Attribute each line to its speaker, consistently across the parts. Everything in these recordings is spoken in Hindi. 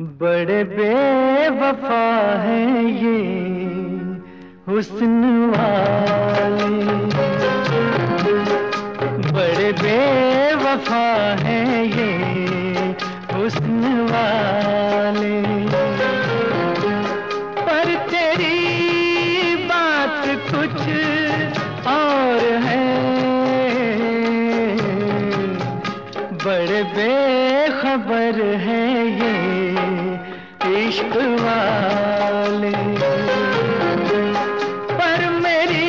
Speaker 1: बड़े बेवफा है ये हुस्न वाले। बड़े बेवफा है ये हुस्न वाले। पर तेरी इश्क वाले। पर मेरी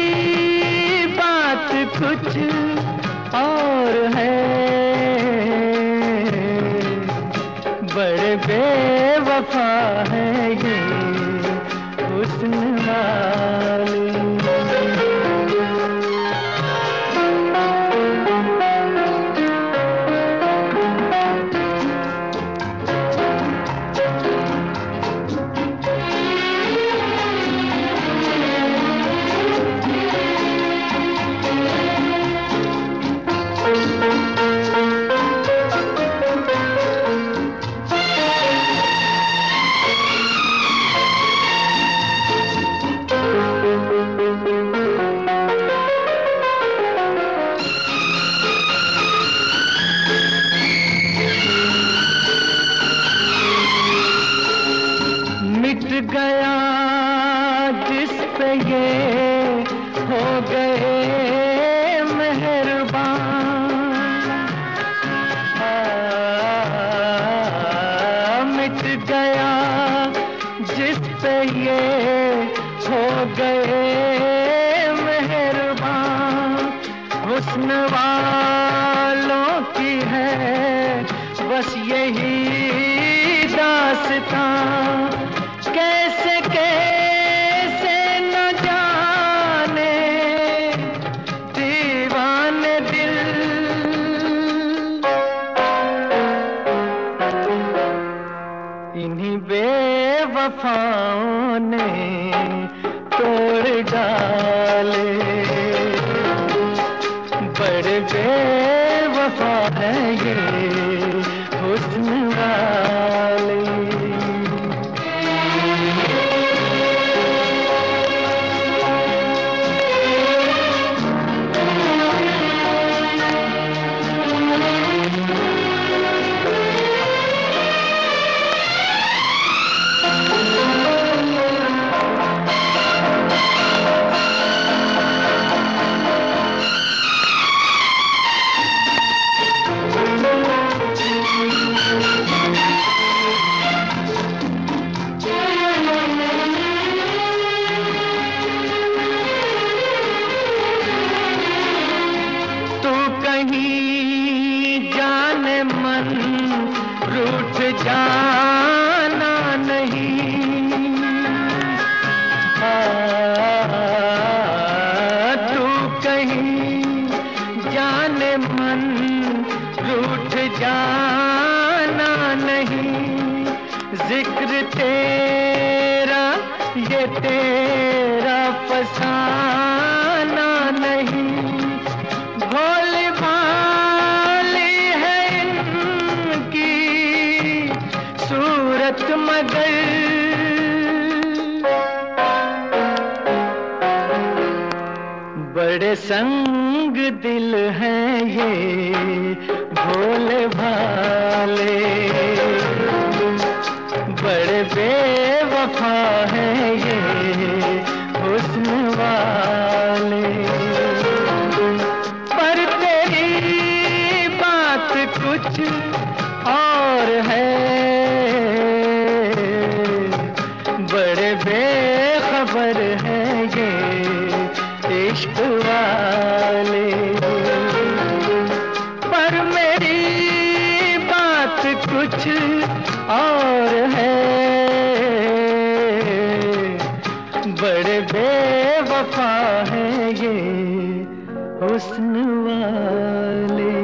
Speaker 1: बात कुछ और है। बड़े बेवफा हो गए मेहरबान। हुस्न वालों की है बस यही दास्तां बेवफा है ये हुस्न जाना नहीं। तू कहीं जाने मन रूठ जाना नहीं। ज़िक्र तेरा ये तेरा फसाना बड़े संग दिल हैं ये, भोले भाले। बड़े बेवफा है ये, हुस्न वाले। पर तेरी बात कुछ और है। बड़े बेखबर है मेरी बात कुछ और है। बड़े बेवफा है ये हुस्न वाले।